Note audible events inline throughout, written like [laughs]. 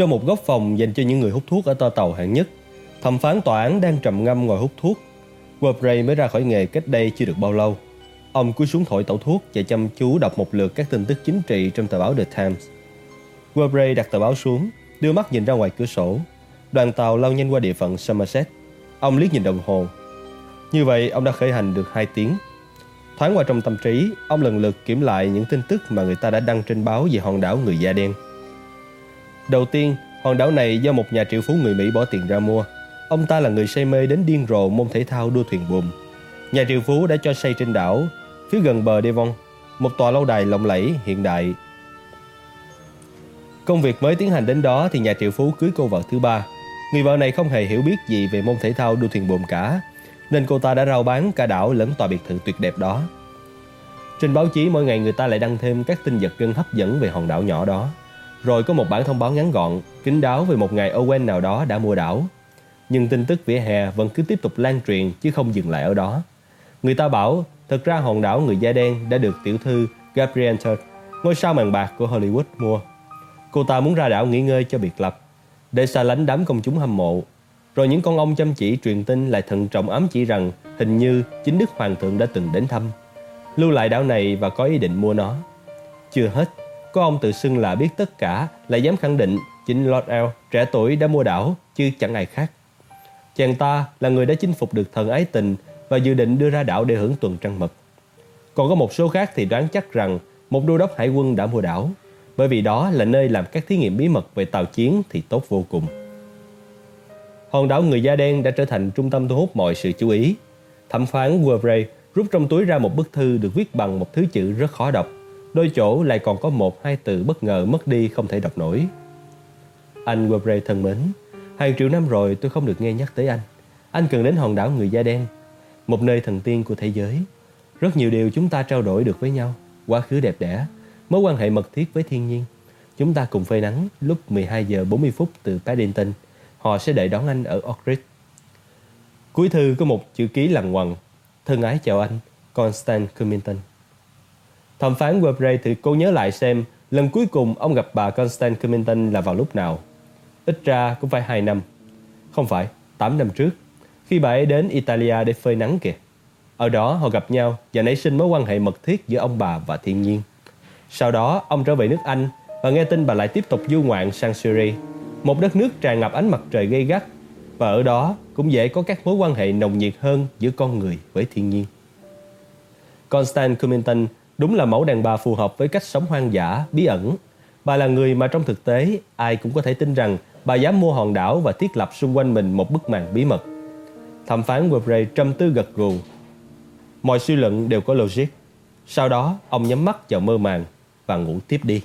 Trong một góc phòng dành cho những người hút thuốc ở toa tàu hạng nhất, thẩm phán tòa án đang trầm ngâm ngồi hút thuốc. Webrey mới ra khỏi nghề cách đây chưa được bao lâu. Ông cúi xuống thổi tẩu thuốc và chăm chú đọc một lượt các tin tức chính trị trong tờ báo The Times. Webrey đặt tờ báo xuống, đưa mắt nhìn ra ngoài cửa sổ. Đoàn tàu lao nhanh qua địa phận Somerset. Ông liếc nhìn đồng hồ. Như vậy, ông đã khởi hành được 2 tiếng. Thoáng qua trong tâm trí, ông lần lượt kiểm lại những tin tức mà người ta đã đăng trên báo về hòn đảo người da đen. Đầu tiên, hòn đảo này do một nhà triệu phú người Mỹ bỏ tiền ra mua. Ông ta là người say mê đến điên rồ môn thể thao đua thuyền buồm. Nhà triệu phú đã cho xây trên đảo, phía gần bờ Devon, một tòa lâu đài lộng lẫy hiện đại. Công việc mới tiến hành đến đó thì nhà triệu phú cưới cô vợ thứ ba. Người vợ này không hề hiểu biết gì về môn thể thao đua thuyền buồm cả, nên cô ta đã rao bán cả đảo lẫn tòa biệt thự tuyệt đẹp đó. Trên báo chí mỗi ngày người ta lại đăng thêm các tin giật gân hấp dẫn về hòn đảo nhỏ đó. Rồi có một bản thông báo ngắn gọn, kín đáo về một ngày Owen nào đó đã mua đảo. Nhưng tin tức vỉa hè vẫn cứ tiếp tục lan truyền chứ không dừng lại ở đó. Người ta bảo, thật ra hòn đảo người da đen đã được tiểu thư Gabrielle Church, ngôi sao màn bạc của Hollywood mua. Cô ta muốn ra đảo nghỉ ngơi cho biệt lập, để xa lánh đám công chúng hâm mộ. Rồi những con ông chăm chỉ truyền tin lại thận trọng ám chỉ rằng hình như chính Đức Hoàng thượng đã từng đến thăm, lưu lại đảo này và có ý định mua nó. Chưa hết, có ông tự xưng là biết tất cả, lại dám khẳng định chính Lord El trẻ tuổi đã mua đảo, chứ chẳng ai khác. Chàng ta là người đã chinh phục được thần ái tình và dự định đưa ra đảo để hưởng tuần trăng mật. Còn có một số khác thì đoán chắc rằng một đô đốc hải quân đã mua đảo, bởi vì đó là nơi làm các thí nghiệm bí mật về tàu chiến thì tốt vô cùng. Hòn đảo người da đen đã trở thành trung tâm thu hút mọi sự chú ý. Thẩm phán Webrey rút trong túi ra một bức thư được viết bằng một thứ chữ rất khó đọc Đôi chỗ lại còn có một hai từ bất ngờ mất đi không thể đọc nổi. Anh Webre thân mến, hàng triệu năm rồi tôi không được nghe nhắc tới anh. Anh cần đến hòn đảo người da đen, một nơi thần tiên của thế giới. Rất nhiều điều chúng ta trao đổi được với nhau, quá khứ đẹp đẽ, mối quan hệ mật thiết với thiên nhiên. Chúng ta cùng phơi nắng lúc 12 giờ 40 phút từ Paddington. Họ sẽ đợi đón anh ở Oxford. Cuối thư có một chữ ký lằng ngoằng. Thân ái chào anh, Constant Cummington. Thẩm phán Webrey thì cô nhớ lại xem lần cuối cùng ông gặp bà Constance Cummington là vào lúc nào. Ít ra cũng phải 2 năm. Không phải, 8 năm trước, khi bà ấy đến Italia để phơi nắng kìa. Ở đó họ gặp nhau và nảy sinh mối quan hệ mật thiết giữa ông bà và thiên nhiên. Sau đó, ông trở về nước Anh và nghe tin bà lại tiếp tục du ngoạn sang Syria, một đất nước tràn ngập ánh mặt trời gay gắt và ở đó cũng dễ có các mối quan hệ nồng nhiệt hơn giữa con người với thiên nhiên. Constance Cummington Đúng là mẫu đàn bà phù hợp với cách sống hoang dã, bí ẩn. Bà là người mà trong thực tế ai cũng có thể tin rằng bà dám mua hòn đảo và thiết lập xung quanh mình một bức màn bí mật. Thẩm phán Webrey trầm tư gật gù. Mọi suy luận đều có logic. Sau đó, ông nhắm mắt vào mơ màng và ngủ tiếp đi.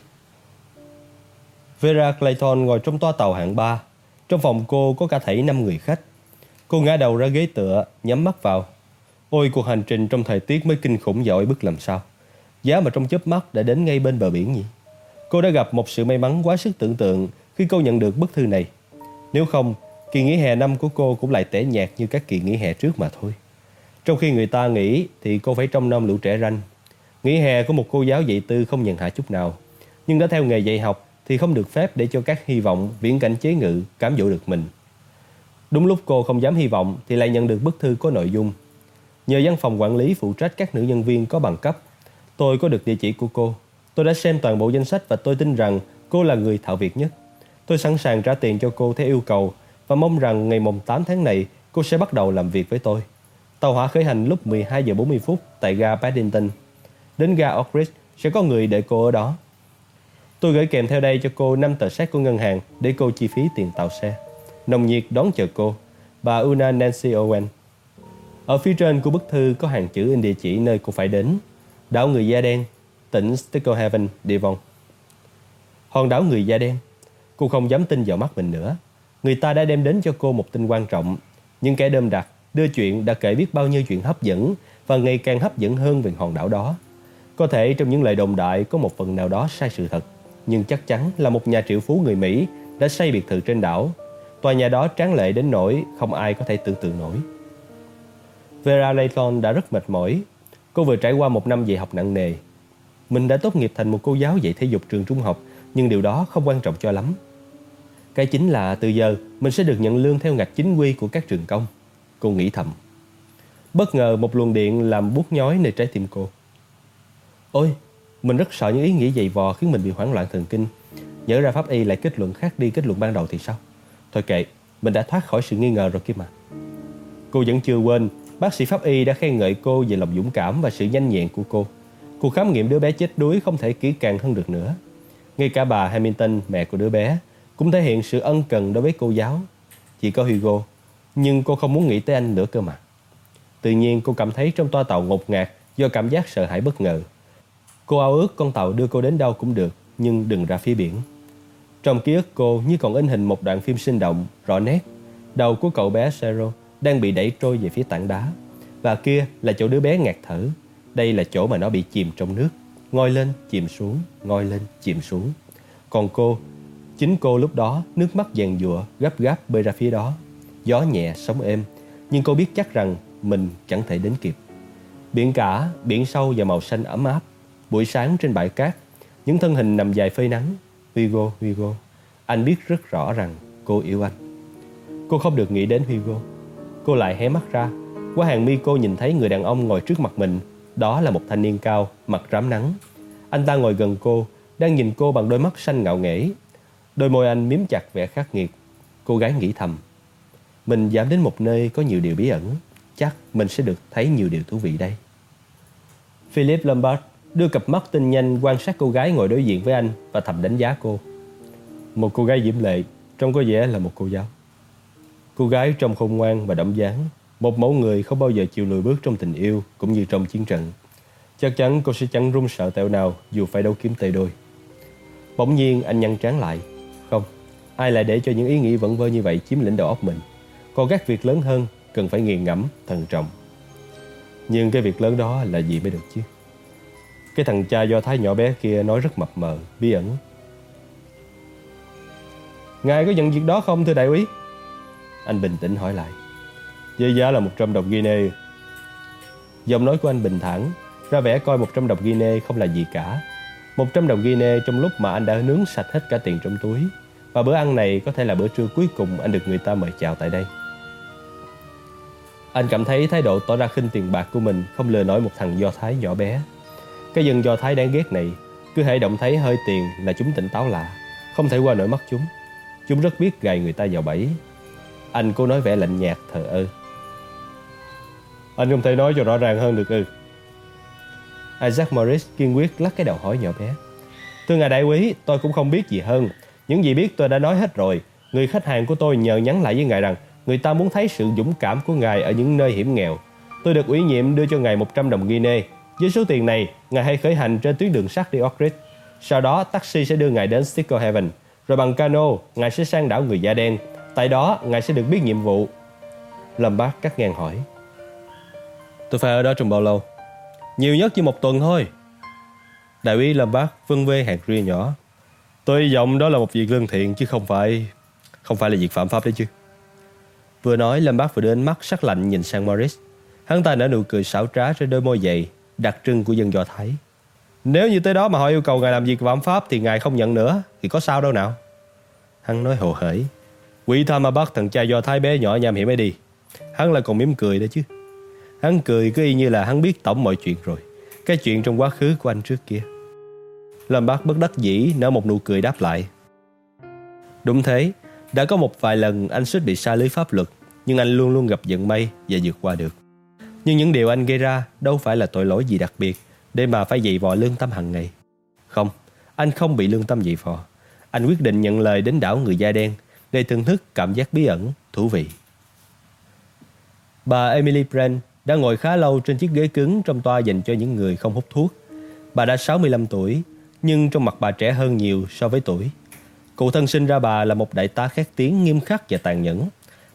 Vera Clayton ngồi trong toa tàu hạng 3. Trong phòng cô có cả thảy 5 người khách. Cô ngã đầu ra ghế tựa, nhắm mắt vào. Ôi cuộc hành trình trong thời tiết mới kinh khủng giỏi bức làm sao. Giá mà trong chớp mắt đã đến ngay bên bờ biển nhỉ? Cô đã gặp một sự may mắn quá sức tưởng tượng khi cô nhận được bức thư này. Nếu không, kỳ nghỉ hè năm của cô cũng lại tẻ nhạt như các kỳ nghỉ hè trước mà thôi. Trong khi người ta nghĩ thì cô phải trong năm lũ trẻ ranh. Nghỉ hè của một cô giáo dạy tư không nhận hạ chút nào. Nhưng đã theo nghề dạy học thì không được phép để cho các hy vọng viễn cảnh chế ngự cám dỗ được mình. Đúng lúc cô không dám hy vọng thì lại nhận được bức thư có nội dung. Nhờ văn phòng quản lý phụ trách các nữ nhân viên có bằng cấp Tôi có được địa chỉ của cô. Tôi đã xem toàn bộ danh sách và tôi tin rằng cô là người thạo việc nhất. Tôi sẵn sàng trả tiền cho cô theo yêu cầu và mong rằng ngày mùng 8 tháng này cô sẽ bắt đầu làm việc với tôi. Tàu hỏa khởi hành lúc 12 giờ 40 phút tại ga Paddington. Đến ga Oakridge sẽ có người đợi cô ở đó. Tôi gửi kèm theo đây cho cô 5 tờ séc của ngân hàng để cô chi phí tiền tàu xe. Nồng nhiệt đón chờ cô, bà Una Nancy Owen. Ở phía trên của bức thư có hàng chữ in địa chỉ nơi cô phải đến Đảo người da đen, tỉnh Sticklehaven, Devon. Hòn đảo người da đen, cô không dám tin vào mắt mình nữa. Người ta đã đem đến cho cô một tin quan trọng. Nhưng kẻ đơm đặc đưa chuyện đã kể biết bao nhiêu chuyện hấp dẫn và ngày càng hấp dẫn hơn về hòn đảo đó. Có thể trong những lời đồn đại có một phần nào đó sai sự thật, nhưng chắc chắn là một nhà triệu phú người Mỹ đã xây biệt thự trên đảo. Tòa nhà đó tráng lệ đến nỗi không ai có thể tưởng tượng nổi. Vera Layton đã rất mệt mỏi Cô vừa trải qua một năm dạy học nặng nề. Mình đã tốt nghiệp thành một cô giáo dạy thể dục trường trung học, nhưng điều đó không quan trọng cho lắm. Cái chính là từ giờ mình sẽ được nhận lương theo ngạch chính quy của các trường công. Cô nghĩ thầm. Bất ngờ một luồng điện làm buốt nhói nơi trái tim cô. Ôi, mình rất sợ những ý nghĩ dày vò khiến mình bị hoảng loạn thần kinh. Nhớ ra pháp y lại kết luận khác đi kết luận ban đầu thì sao? Thôi kệ, mình đã thoát khỏi sự nghi ngờ rồi kia mà. Cô vẫn chưa quên, bác sĩ pháp y đã khen ngợi cô về lòng dũng cảm và sự nhanh nhẹn của cô. Cuộc khám nghiệm đứa bé chết đuối không thể kỹ càng hơn được nữa. Ngay cả bà Hamilton, mẹ của đứa bé, cũng thể hiện sự ân cần đối với cô giáo. Chỉ có Hugo, nhưng cô không muốn nghĩ tới anh nữa cơ mà. Tự nhiên cô cảm thấy trong toa tàu ngột ngạt do cảm giác sợ hãi bất ngờ. Cô ao ước con tàu đưa cô đến đâu cũng được, nhưng đừng ra phía biển. Trong ký ức cô như còn in hình một đoạn phim sinh động, rõ nét. Đầu của cậu bé Sero đang bị đẩy trôi về phía tảng đá. Và kia là chỗ đứa bé ngạt thở. Đây là chỗ mà nó bị chìm trong nước. Ngoi lên, chìm xuống, ngoi lên, chìm xuống. Còn cô, chính cô lúc đó nước mắt dàn dụa, gấp gáp bơi ra phía đó. Gió nhẹ, sóng êm. Nhưng cô biết chắc rằng mình chẳng thể đến kịp. Biển cả, biển sâu và màu xanh ấm áp. Buổi sáng trên bãi cát, những thân hình nằm dài phơi nắng. Hugo, Hugo, anh biết rất rõ rằng cô yêu anh. Cô không được nghĩ đến Hugo. Cô lại hé mắt ra. Qua hàng mi cô nhìn thấy người đàn ông ngồi trước mặt mình. Đó là một thanh niên cao, mặt rám nắng. Anh ta ngồi gần cô, đang nhìn cô bằng đôi mắt xanh ngạo nghễ. Đôi môi anh miếm chặt vẻ khắc nghiệt. Cô gái nghĩ thầm. Mình dám đến một nơi có nhiều điều bí ẩn. Chắc mình sẽ được thấy nhiều điều thú vị đây. Philip Lombard đưa cặp mắt tinh nhanh quan sát cô gái ngồi đối diện với anh và thầm đánh giá cô. Một cô gái diễm lệ, trông có vẻ là một cô giáo. Cô gái trông khôn ngoan và đậm dáng, một mẫu người không bao giờ chịu lùi bước trong tình yêu cũng như trong chiến trận. Chắc chắn cô sẽ chẳng run sợ tẹo nào dù phải đấu kiếm tay đôi. Bỗng nhiên anh nhăn trán lại. Không, ai lại để cho những ý nghĩ vẩn vơ như vậy chiếm lĩnh đầu óc mình. Còn các việc lớn hơn cần phải nghiền ngẫm, thận trọng. Nhưng cái việc lớn đó là gì mới được chứ? Cái thằng cha do thái nhỏ bé kia nói rất mập mờ, bí ẩn. Ngài có nhận việc đó không thưa đại úy? Anh bình tĩnh hỏi lại. Với giá là 100 đồng Guinea. Giọng nói của anh bình thản, ra vẻ coi 100 đồng Guinea không là gì cả. 100 đồng Guinea trong lúc mà anh đã nướng sạch hết cả tiền trong túi. Và bữa ăn này có thể là bữa trưa cuối cùng anh được người ta mời chào tại đây. Anh cảm thấy thái độ tỏ ra khinh tiền bạc của mình không lừa nổi một thằng Do Thái nhỏ bé. Cái dân Do Thái đáng ghét này, cứ hãy động thấy hơi tiền là chúng tỉnh táo lạ, không thể qua nổi mắt chúng. Chúng rất biết gài người ta vào bẫy. Anh cố nói vẻ lạnh nhạt thờ ơ. Anh không thể nói cho rõ ràng hơn được ư. Isaac Morris kiên quyết lắc cái đầu hỏi nhỏ bé. Thưa ngài đại quý, tôi cũng không biết gì hơn. Những gì biết tôi đã nói hết rồi. Người khách hàng của tôi nhờ nhắn lại với ngài rằng người ta muốn thấy sự dũng cảm của ngài ở những nơi hiểm nghèo. Tôi được ủy nhiệm đưa cho ngài 100 đồng Guinea. Với số tiền này, ngài hãy khởi hành trên tuyến đường sắt đi Oak Sau đó, taxi sẽ đưa ngài đến Stickle Heaven. Rồi bằng cano, ngài sẽ sang đảo người da đen. Tại đó, ngài sẽ được biết nhiệm vụ. Lâm Bác cắt ngang hỏi. Tôi phải ở đó trong bao lâu? Nhiều nhất chỉ một tuần thôi. Đại úy Lâm Bác vân vê hạt ria nhỏ. Tôi hy vọng đó là một việc lương thiện chứ không phải không phải là việc phạm pháp đấy chứ. Vừa nói Lâm Bác vừa đưa ánh mắt sắc lạnh nhìn sang Morris. Hắn ta nở nụ cười xảo trá trên đôi môi dày, đặc trưng của dân Do Thái. Nếu như tới đó mà họ yêu cầu ngài làm việc phạm pháp thì ngài không nhận nữa, thì có sao đâu nào. Hắn nói hồ hởi. Quỷ tha mà bắt thằng cha Do Thái bé nhỏ nham hiểm ấy đi. Hắn lại còn mỉm cười đấy chứ. Hắn cười cứ y như là hắn biết tổng mọi chuyện rồi. Cái chuyện trong quá khứ của anh trước kia. Lâm Bác bất đắc dĩ nở một nụ cười đáp lại. Đúng thế, đã có một vài lần anh suýt bị xa lưới pháp luật, nhưng anh luôn luôn gặp vận may và vượt qua được. Nhưng những điều anh gây ra đâu phải là tội lỗi gì đặc biệt để mà phải dày vò lương tâm hàng ngày. Không, anh không bị lương tâm dày vò. Anh quyết định nhận lời đến đảo người da đen để thưởng thức cảm giác bí ẩn, thú vị. Bà Emily Brand đã ngồi khá lâu trên chiếc ghế cứng trong toa dành cho những người không hút thuốc. Bà đã 65 tuổi, nhưng trong mặt bà trẻ hơn nhiều so với tuổi. Cụ thân sinh ra bà là một đại tá khét tiếng nghiêm khắc và tàn nhẫn.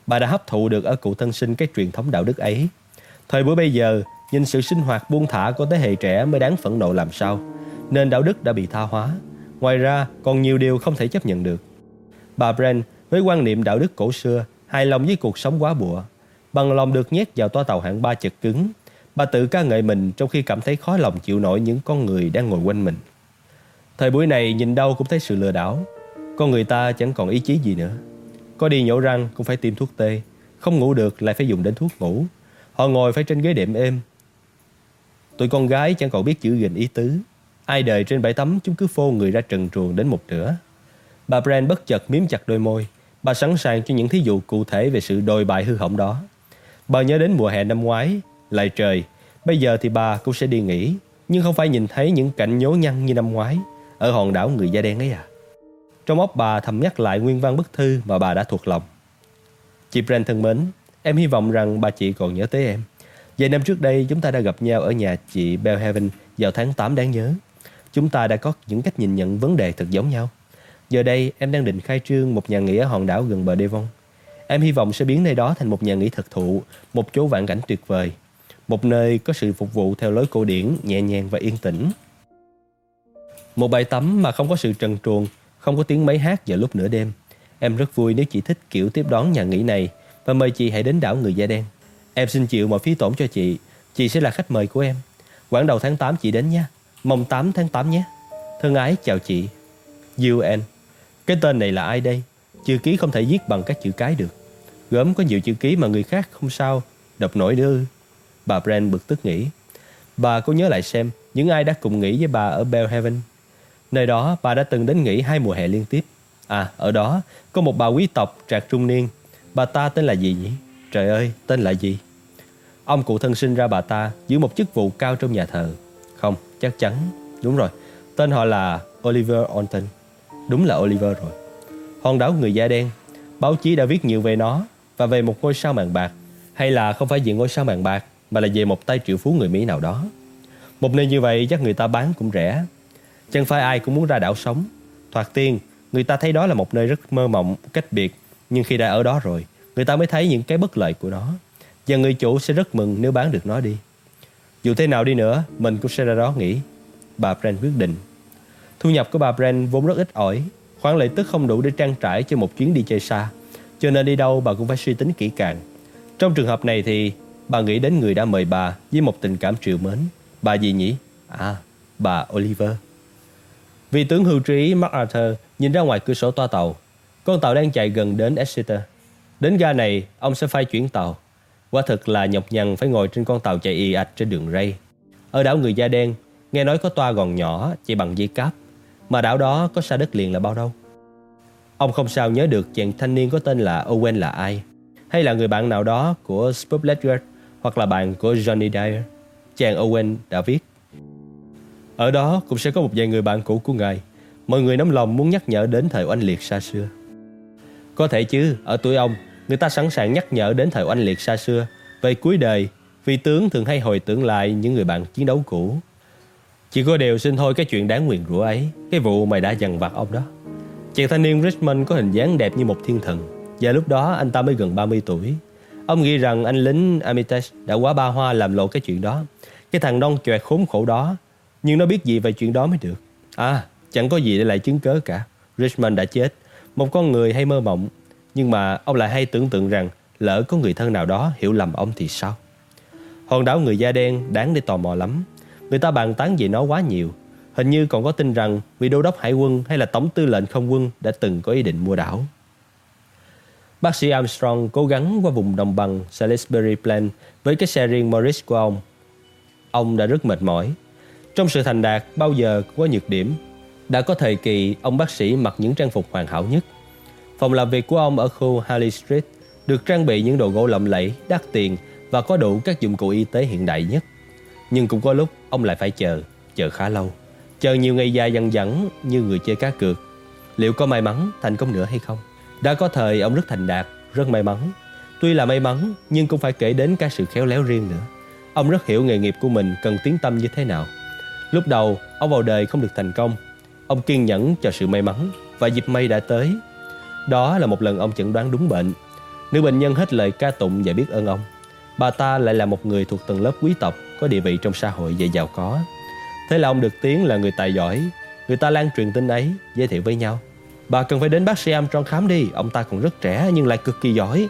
Bà đã hấp thụ được ở cụ thân sinh cái truyền thống đạo đức ấy. Thời buổi bây giờ, nhìn sự sinh hoạt buông thả của thế hệ trẻ mới đáng phẫn nộ làm sao. Nên đạo đức đã bị tha hóa. Ngoài ra, còn nhiều điều không thể chấp nhận được. Bà Brand với quan niệm đạo đức cổ xưa, hài lòng với cuộc sống quá bụa. Bằng lòng được nhét vào toa tàu hạng ba chật cứng, bà tự ca ngợi mình trong khi cảm thấy khó lòng chịu nổi những con người đang ngồi quanh mình. Thời buổi này nhìn đâu cũng thấy sự lừa đảo. Con người ta chẳng còn ý chí gì nữa. Có đi nhổ răng cũng phải tiêm thuốc tê. Không ngủ được lại phải dùng đến thuốc ngủ. Họ ngồi phải trên ghế đệm êm. Tụi con gái chẳng còn biết chữ gìn ý tứ. Ai đời trên bãi tắm chúng cứ phô người ra trần truồng đến một nửa. Bà Brand bất chợt miếm chặt đôi môi. Bà sẵn sàng cho những thí dụ cụ thể về sự đồi bại hư hỏng đó. Bà nhớ đến mùa hè năm ngoái, lại trời. Bây giờ thì bà cũng sẽ đi nghỉ, nhưng không phải nhìn thấy những cảnh nhố nhăn như năm ngoái ở hòn đảo người da đen ấy à. Trong óc bà thầm nhắc lại nguyên văn bức thư mà bà đã thuộc lòng. Chị Brent thân mến, em hy vọng rằng bà chị còn nhớ tới em. Vài năm trước đây chúng ta đã gặp nhau ở nhà chị Bellhaven vào tháng 8 đáng nhớ. Chúng ta đã có những cách nhìn nhận vấn đề thật giống nhau. Giờ đây em đang định khai trương một nhà nghỉ ở hòn đảo gần bờ Devon. Em hy vọng sẽ biến nơi đó thành một nhà nghỉ thực thụ, một chỗ vạn cảnh tuyệt vời, một nơi có sự phục vụ theo lối cổ điển, nhẹ nhàng và yên tĩnh. Một bài tắm mà không có sự trần truồng, không có tiếng máy hát vào lúc nửa đêm. Em rất vui nếu chị thích kiểu tiếp đón nhà nghỉ này và mời chị hãy đến đảo người da đen. Em xin chịu mọi phí tổn cho chị, chị sẽ là khách mời của em. Quãng đầu tháng 8 chị đến nha, mong 8 tháng 8 nhé. Thân ái chào chị. UN. Cái tên này là ai đây? Chữ ký không thể viết bằng các chữ cái được. Gớm có nhiều chữ ký mà người khác không sao Đọc nổi nữa Bà Brand bực tức nghĩ. Bà cố nhớ lại xem, Những ai đã cùng nghỉ với bà ở Bellhaven? Nơi đó, bà đã từng đến nghỉ hai mùa hè liên tiếp. À ở đó, Có một bà quý tộc trạc trung niên. Bà ta tên là gì nhỉ? Trời ơi, tên là gì? Ông cụ thân sinh ra bà ta Giữ một chức vụ cao trong nhà thờ. Không, chắc chắn. Đúng rồi, Tên họ là Oliver Orton. Đúng là Oliver rồi Hòn đảo người da đen Báo chí đã viết nhiều về nó và về một ngôi sao màn bạc hay là không phải về ngôi sao màn bạc mà là về một tay triệu phú người Mỹ nào đó. Một nơi như vậy chắc người ta bán cũng rẻ. Chẳng phải ai cũng muốn ra đảo sống. Thoạt tiên, người ta thấy đó là một nơi rất mơ mộng, cách biệt. Nhưng khi đã ở đó rồi, người ta mới thấy những cái bất lợi của nó. Và người chủ sẽ rất mừng nếu bán được nó đi. Dù thế nào đi nữa, mình cũng sẽ ra đó nghỉ. Bà Brand quyết định. Thu nhập của bà Brand vốn rất ít ỏi. Khoản lợi tức không đủ để trang trải cho một chuyến đi chơi xa. Cho nên đi đâu bà cũng phải suy tính kỹ càng. Trong trường hợp này thì bà nghĩ đến người đã mời bà với một tình cảm triệu mến. Bà gì nhỉ? À, bà Oliver. Vị tướng hưu trí MacArthur nhìn ra ngoài cửa sổ toa tàu. Con tàu đang chạy gần đến Exeter. Đến ga này ông sẽ phải chuyển tàu. Quả thực là nhọc nhằn phải ngồi trên con tàu chạy y ạch trên đường ray. Ở đảo người da đen Nghe nói có toa gòn nhỏ chạy bằng dây cáp. Mà đảo đó có xa đất liền là bao đâu? Ông không sao nhớ được chàng thanh niên có tên là Owen là ai Hay là người bạn nào đó của Spub Ledger Hoặc là bạn của Johnny Dyer. Chàng Owen đã viết Ở đó cũng sẽ có một vài người bạn cũ của ngài. Mọi người nóng lòng muốn nhắc nhở đến thời oanh liệt xa xưa. Có thể chứ, ở tuổi ông Người ta sẵn sàng nhắc nhở đến thời oanh liệt xa xưa. Về cuối đời Vì tướng thường hay hồi tưởng lại những người bạn chiến đấu cũ. Chỉ có điều xin thôi cái chuyện đáng nguyền rủa ấy, Cái vụ mày đã dằn vặt ông đó. Chàng thanh niên Richmond có hình dáng đẹp như một thiên thần, Và lúc đó anh ta mới gần 30 tuổi. Ông nghĩ rằng anh lính Armitage đã quá ba hoa làm lộ cái chuyện đó. Cái thằng non choẹt khốn khổ đó, Nhưng nó biết gì về chuyện đó mới được. À chẳng có gì để lại chứng cớ cả. Richmond đã chết. Một con người hay mơ mộng, Nhưng mà ông lại hay tưởng tượng rằng Lỡ có người thân nào đó hiểu lầm ông thì sao? Hòn đảo người da đen đáng để tò mò lắm. Người ta bàn tán về nó quá nhiều Hình như còn có tin rằng vị đô đốc hải quân hay là tổng tư lệnh không quân đã từng có ý định mua đảo. Bác sĩ Armstrong cố gắng qua vùng đồng bằng Salisbury Plain với cái xe riêng Morris của ông. Ông đã rất mệt mỏi. Trong sự thành đạt bao giờ cũng có nhược điểm. Đã có thời kỳ ông bác sĩ mặc những trang phục hoàn hảo nhất. Phòng làm việc của ông ở khu Harley Street được trang bị những đồ gỗ lộng lẫy, đắt tiền và có đủ các dụng cụ y tế hiện đại nhất. Nhưng cũng có lúc ông lại phải chờ, chờ khá lâu. Chờ nhiều ngày dài dằn dẳng như người chơi cá cược. Liệu có may mắn thành công nữa hay không? Đã có thời ông rất thành đạt, rất may mắn. Tuy là may mắn nhưng cũng phải kể đến cả sự khéo léo riêng nữa. Ông rất hiểu nghề nghiệp của mình cần tiến tâm như thế nào. Lúc đầu ông vào đời không được thành công. Ông kiên nhẫn cho sự may mắn Và dịp may đã tới. Đó là một lần ông chẩn đoán đúng bệnh. Nữ bệnh nhân hết lời ca tụng và biết ơn ông. Bà ta lại là một người thuộc tầng lớp quý tộc. Có địa vị trong xã hội và giàu có. Thế là ông được tiếng là người tài giỏi. Người ta lan truyền tin ấy Giới thiệu với nhau. Bà cần phải đến bác sĩ Armstrong khám đi Ông ta còn rất trẻ nhưng lại cực kỳ giỏi.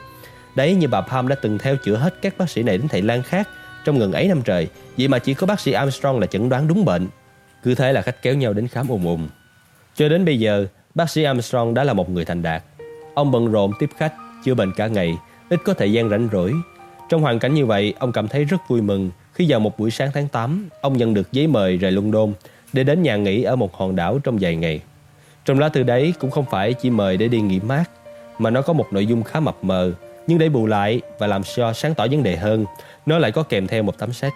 Đấy như bà Palm đã từng theo chữa hết các bác sĩ này đến thầy Lan khác Trong gần ấy năm trời. Vậy mà chỉ có bác sĩ Armstrong là chẩn đoán đúng bệnh. Cứ thế là khách kéo nhau đến khám ùm ùm. Cho đến bây giờ bác sĩ Armstrong đã là một người thành đạt. Ông bận rộn tiếp khách, chữa bệnh cả ngày, ít có thời gian rảnh rỗi. Trong hoàn cảnh như vậy, ông cảm thấy rất vui mừng khi vào một buổi sáng tháng 8, ông nhận được giấy mời rời London để đến nhà nghỉ ở một hòn đảo trong vài ngày. Trong lá thư đấy cũng không phải chỉ mời để đi nghỉ mát, mà nó có một nội dung khá mập mờ, nhưng để bù lại và làm cho sáng tỏ vấn đề hơn, nó lại có kèm theo một tấm séc.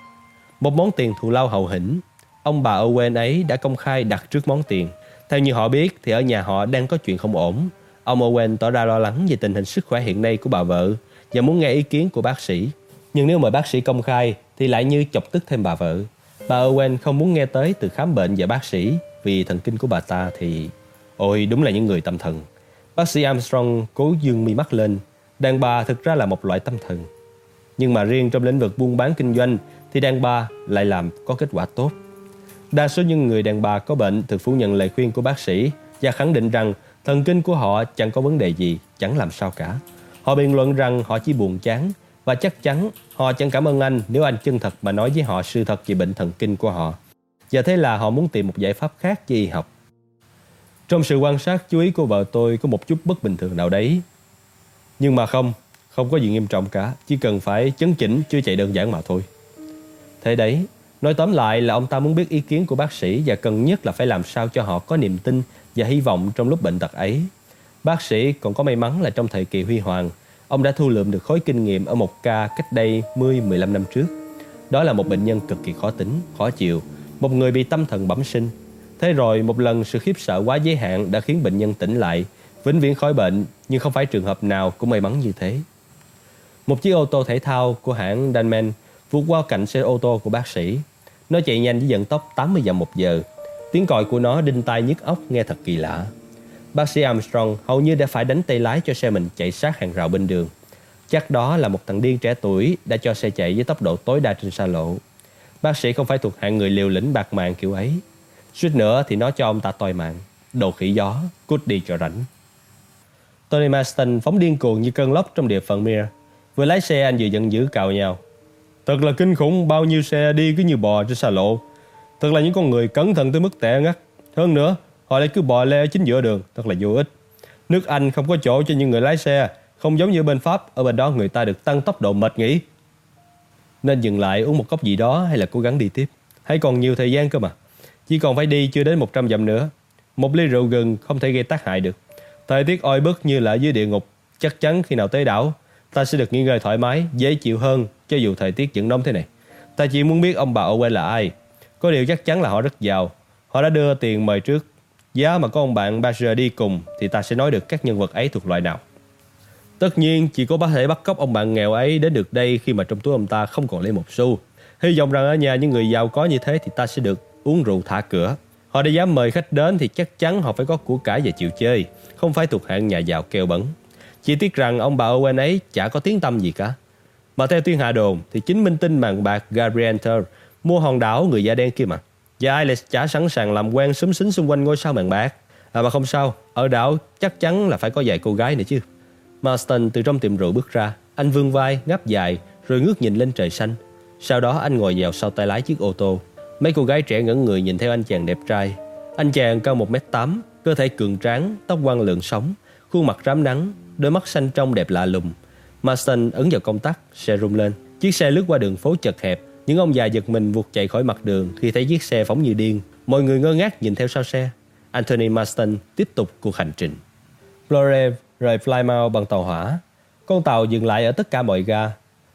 Một món tiền thù lao hậu hĩnh. Ông bà Owen ấy đã công khai đặt trước món tiền. Theo như họ biết thì ở nhà họ đang có chuyện không ổn. Ông Owen tỏ ra lo lắng về tình hình sức khỏe hiện nay của bà vợ và muốn nghe ý kiến của bác sĩ. Nhưng nếu mời bác sĩ công khai thì lại như chọc tức thêm bà vợ. Bà Owen không muốn nghe tới từ khám bệnh và bác sĩ vì thần kinh của bà ta thì... Ôi đúng là những người tâm thần. Bác sĩ Armstrong cố dương mi mắt lên. Đàn bà thực ra là một loại tâm thần. Nhưng mà riêng trong lĩnh vực buôn bán kinh doanh thì đàn bà lại làm có kết quả tốt. Đa số những người đàn bà có bệnh thực phủ nhận lời khuyên của bác sĩ và khẳng định rằng thần kinh của họ chẳng có vấn đề gì, chẳng làm sao cả. Họ biện luận rằng họ chỉ buồn chán và chắc chắn họ chẳng cảm ơn anh nếu anh chân thật mà nói với họ sự thật về bệnh thần kinh của họ. Và thế là họ muốn tìm một giải pháp khác cho y học. Trong sự quan sát chú ý của vợ tôi có một chút bất bình thường nào đấy. Nhưng mà không, không có gì nghiêm trọng cả, chỉ cần phải chấn chỉnh chưa chạy đơn giản mà thôi. Thế đấy, nói tóm lại là ông ta muốn biết ý kiến của bác sĩ và cần nhất là phải làm sao cho họ có niềm tin và hy vọng trong lúc bệnh tật ấy. Bác sĩ còn có may mắn là trong thời kỳ huy hoàng, ông đã thu lượm được khối kinh nghiệm ở một ca cách đây 10-15 năm trước. Đó là một bệnh nhân cực kỳ khó tính, khó chịu, một người bị tâm thần bẩm sinh. Thế rồi một lần sự khiếp sợ quá giới hạn đã khiến bệnh nhân tỉnh lại, vĩnh viễn khỏi bệnh, nhưng không phải trường hợp nào cũng may mắn như thế. Một chiếc ô tô thể thao của hãng Danman vượt qua cạnh xe ô tô của bác sĩ. Nó chạy nhanh với vận tốc 80 dặm một giờ. Tiếng còi của nó đinh tai nhức óc nghe thật kỳ lạ. Bác sĩ Armstrong hầu như đã phải đánh tay lái cho xe mình chạy sát hàng rào bên đường. Chắc đó là một thằng điên trẻ tuổi đã cho xe chạy với tốc độ tối đa trên xa lộ. Bác sĩ không phải thuộc hạng người liều lĩnh bạc mạng kiểu ấy. Suýt nữa thì nó cho ông ta toi mạng. Đồ khỉ gió, cút đi cho rảnh. Tony maston phóng điên cuồng như cơn lốc trong địa phận Mir. Vừa lái xe anh vừa giận dữ cào nhau. Thật là kinh khủng bao nhiêu xe đi cứ như bò trên xa lộ. Thật là những con người cẩn thận tới mức tệ ngắt. Hơn nữa, họ lại cứ bò lê chính giữa đường, thật là vô ích. Nước Anh không có chỗ cho những người lái xe, không giống như bên Pháp, ở bên đó người ta được tăng tốc độ mệt nghỉ. Nên dừng lại uống một cốc gì đó hay là cố gắng đi tiếp. hãy còn nhiều thời gian cơ mà. Chỉ còn phải đi chưa đến 100 dặm nữa. Một ly rượu gừng không thể gây tác hại được. Thời tiết oi bức như là dưới địa ngục, chắc chắn khi nào tới đảo, ta sẽ được nghỉ ngơi thoải mái, dễ chịu hơn cho dù thời tiết vẫn nóng thế này. Ta chỉ muốn biết ông bà Owen là ai. Có điều chắc chắn là họ rất giàu. Họ đã đưa tiền mời trước. Giá mà có ông bạn Badger đi cùng thì ta sẽ nói được các nhân vật ấy thuộc loại nào. Tất nhiên chỉ có bác thể bắt cóc ông bạn nghèo ấy đến được đây khi mà trong túi ông ta không còn lấy một xu. Hy vọng rằng ở nhà những người giàu có như thế thì ta sẽ được uống rượu thả cửa. Họ đã dám mời khách đến thì chắc chắn họ phải có của cải và chịu chơi, không phải thuộc hạng nhà giàu keo bẩn. Chỉ tiếc rằng ông bà Owen ấy chả có tiếng tâm gì cả. Mà theo tuyên hạ đồn thì chính minh tinh màn bạc Gabriel Ter mua hòn đảo người da đen kia mà. Và ai lại chả sẵn sàng làm quen xúm xính xung quanh ngôi sao màn bạc. À mà không sao, ở đảo chắc chắn là phải có vài cô gái nữa chứ. Marston từ trong tiệm rượu bước ra, anh vươn vai, ngáp dài, rồi ngước nhìn lên trời xanh. Sau đó anh ngồi vào sau tay lái chiếc ô tô. Mấy cô gái trẻ ngẩn người nhìn theo anh chàng đẹp trai. Anh chàng cao 1m8, cơ thể cường tráng, tóc quăng lượn sóng, khuôn mặt rám nắng, đôi mắt xanh trong đẹp lạ lùng. Marston ấn vào công tắc, xe rung lên. Chiếc xe lướt qua đường phố chật hẹp, những ông già giật mình vụt chạy khỏi mặt đường khi thấy chiếc xe phóng như điên. Mọi người ngơ ngác nhìn theo sau xe. Anthony Marston tiếp tục cuộc hành trình. Flore rời Plymouth bằng tàu hỏa. Con tàu dừng lại ở tất cả mọi ga.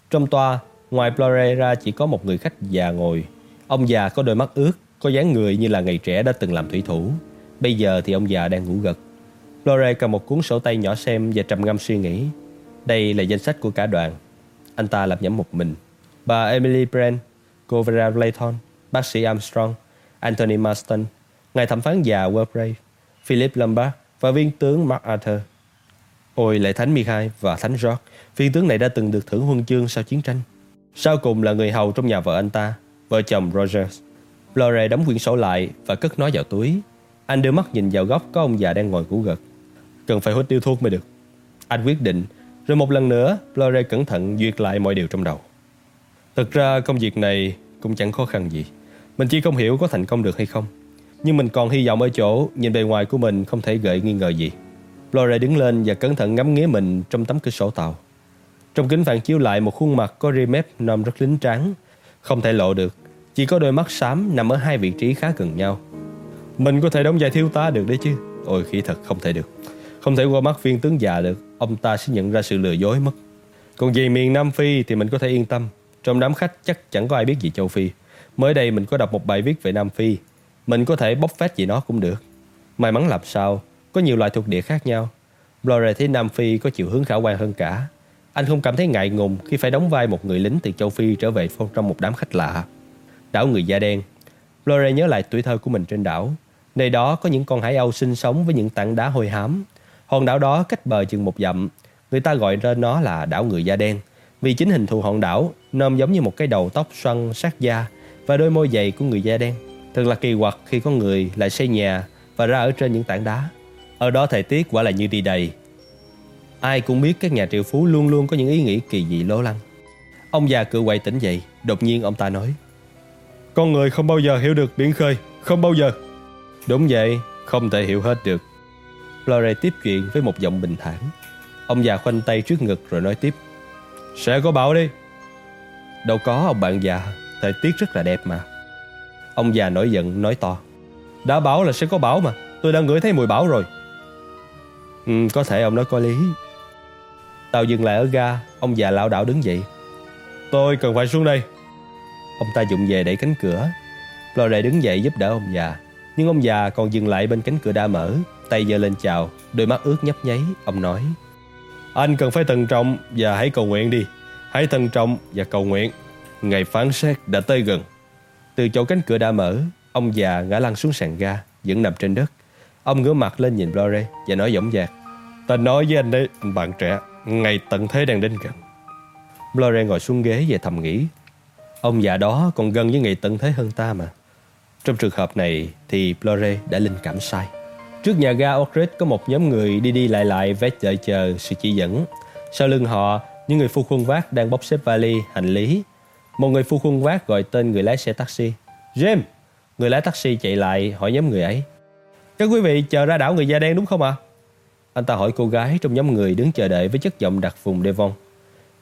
Trong toa, ngoài Flore ra chỉ có một người khách già ngồi. Ông già có đôi mắt ướt, có dáng người như là ngày trẻ đã từng làm thủy thủ. Bây giờ thì ông già đang ngủ gật. Flore cầm một cuốn sổ tay nhỏ xem và trầm ngâm suy nghĩ. Đây là danh sách của cả đoàn. Anh ta làm nhẩm một mình. Bà Emily Brand, cô Vera Layton, bác sĩ Armstrong, Anthony Marston, ngài thẩm phán già Wellbray, Philip Lombard và viên tướng Mark Arthur. Ôi lại thánh Mikhai và thánh George, viên tướng này đã từng được thưởng huân chương sau chiến tranh. Sau cùng là người hầu trong nhà vợ anh ta, vợ chồng Rogers. Lore đóng quyển sổ lại và cất nó vào túi. Anh đưa mắt nhìn vào góc có ông già đang ngồi ngủ gật. Cần phải hút tiêu thuốc mới được. Anh quyết định rồi một lần nữa, Lore cẩn thận duyệt lại mọi điều trong đầu. Thực ra công việc này cũng chẳng khó khăn gì. Mình chỉ không hiểu có thành công được hay không. Nhưng mình còn hy vọng ở chỗ Nhìn bề ngoài của mình không thể gợi nghi ngờ gì. Lore đứng lên và cẩn thận ngắm nghía mình Trong tấm cửa sổ tàu. Trong kính phản chiếu lại một khuôn mặt có ri mép nằm rất lính trắng Không thể lộ được, Chỉ có đôi mắt xám nằm ở hai vị trí khá gần nhau. Mình có thể đóng vai thiếu tá được đấy chứ? Ôi khi thật, không thể được. Không thể qua mắt viên tướng già được. Ông ta sẽ nhận ra sự lừa dối mất. Còn về miền Nam Phi thì mình có thể yên tâm. Trong đám khách chắc chẳng có ai biết gì châu Phi. Mới đây mình có đọc một bài viết về Nam Phi. Mình có thể bóc phét gì nó cũng được. May mắn làm sao, Có nhiều loại thuộc địa khác nhau. Blore thấy Nam Phi có chiều hướng khả quan hơn cả. Anh không cảm thấy ngại ngùng Khi phải đóng vai một người lính từ châu Phi Trở về trong một đám khách lạ. Đảo người da đen. Blore nhớ lại tuổi thơ của mình trên đảo. Nơi đó có những con hải âu sinh sống với những tảng đá hôi hám. Hòn đảo đó cách bờ chừng một dặm. Người ta gọi tên nó là đảo người da đen. Vì chính hình thù hòn đảo Nôm giống như một cái đầu tóc xoăn sát da Và đôi môi dày của người da đen. Thật là kỳ quặc khi có người lại xây nhà Và ra ở trên những tảng đá. Ở đó thời tiết quả là như đi đầy. Ai cũng biết các nhà triệu phú luôn luôn có những ý nghĩ kỳ dị lố lăng. Ông già cự quậy tỉnh dậy Đột nhiên ông ta nói Con người không bao giờ hiểu được biển khơi Không bao giờ. Đúng vậy, không thể hiểu hết được. Flore tiếp chuyện với một giọng bình thản. Ông già khoanh tay trước ngực rồi nói tiếp Sẽ có bão đi. Đâu có ông bạn già. Thời tiết rất là đẹp mà. Ông già nổi giận nói to. Đã bảo là sẽ có bão mà. Tôi đã ngửi thấy mùi bão rồi. Ừ, Có thể ông nói có lý. Tàu dừng lại ở ga. Ông già lão đảo đứng dậy. Tôi cần phải xuống đây. Ông ta dụng về đẩy cánh cửa. Flore đứng dậy giúp đỡ ông già. Nhưng ông già còn dừng lại bên cánh cửa đã mở. Tay giơ lên chào. Đôi mắt ướt nhấp nháy. Ông nói anh cần phải thận trọng và hãy cầu nguyện đi. Hãy thận trọng và cầu nguyện. Ngày phán xét đã tới gần. Từ chỗ cánh cửa đã mở, Ông già ngã lăn xuống sàn ga, Vẫn nằm trên đất. Ông ngửa mặt lên nhìn Blore Và nói dõng dạc Ta nói với anh đấy, bạn trẻ, Ngày tận thế đang đến gần. Blore ngồi xuống ghế và thầm nghĩ, Ông già đó còn gần với ngày tận thế hơn ta mà. Trong trường hợp này Thì Blore đã linh cảm sai. Trước nhà ga Oak có một nhóm người đi đi lại lại vét đợi chờ sự chỉ dẫn. Sau lưng họ, những người phu khuôn vác đang bốc xếp vali, hành lý. Một người phu khuôn vác gọi tên người lái xe taxi. James! Người lái taxi chạy lại hỏi nhóm người ấy. Các quý vị chờ ra đảo người da đen đúng không ạ? À? Anh ta hỏi cô gái trong nhóm người đứng chờ đợi với chất giọng đặc vùng Devon.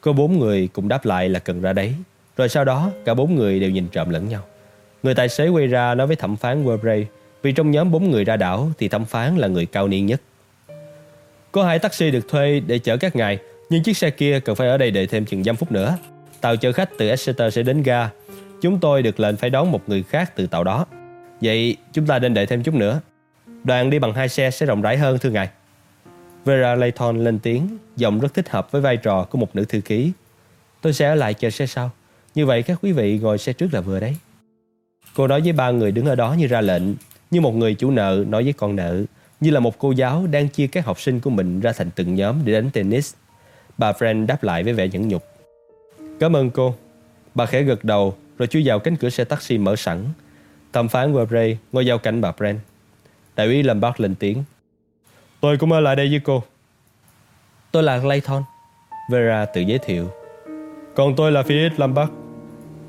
Có bốn người cùng đáp lại là cần ra đấy. Rồi sau đó, cả bốn người đều nhìn trộm lẫn nhau. Người tài xế quay ra nói với thẩm phán Webray vì trong nhóm bốn người ra đảo thì thẩm phán là người cao niên nhất. Có hai taxi được thuê để chở các ngài, nhưng chiếc xe kia cần phải ở đây đợi thêm chừng dăm phút nữa. Tàu chở khách từ Exeter sẽ đến ga. Chúng tôi được lệnh phải đón một người khác từ tàu đó. Vậy chúng ta nên đợi thêm chút nữa. Đoàn đi bằng hai xe sẽ rộng rãi hơn thưa ngài. Vera Layton lên tiếng, giọng rất thích hợp với vai trò của một nữ thư ký. Tôi sẽ ở lại chờ xe sau. Như vậy các quý vị ngồi xe trước là vừa đấy. Cô nói với ba người đứng ở đó như ra lệnh, như một người chủ nợ nói với con nợ, như là một cô giáo đang chia các học sinh của mình ra thành từng nhóm để đánh tennis. Bà Friend đáp lại với vẻ nhẫn nhục. Cảm ơn cô. Bà khẽ gật đầu rồi chui vào cánh cửa xe taxi mở sẵn. Thẩm phán Webrey ngồi giao cạnh bà Friend. Đại úy Lombard lên tiếng. Tôi cũng ở lại đây với cô. Tôi là Clayton. Vera tự giới thiệu. Còn tôi là Philip Lombard.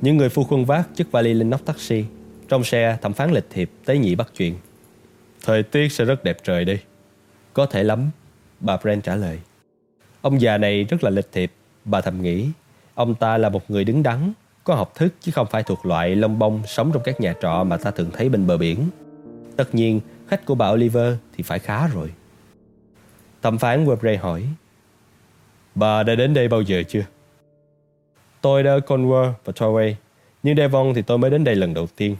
Những người phu khuân vác chiếc vali lên nóc taxi trong xe, thẩm phán lịch thiệp tế nhị bắt chuyện. Thời tiết sẽ rất đẹp trời đi. Có thể lắm, bà Brent trả lời. Ông già này rất là lịch thiệp, bà thầm nghĩ. Ông ta là một người đứng đắn, có học thức chứ không phải thuộc loại lông bông sống trong các nhà trọ mà ta thường thấy bên bờ biển. Tất nhiên, khách của bà Oliver thì phải khá rồi. Thẩm phán Webrey hỏi. Bà đã đến đây bao giờ chưa? Tôi đã ở Conway và Torway, nhưng Devon thì tôi mới đến đây lần đầu tiên.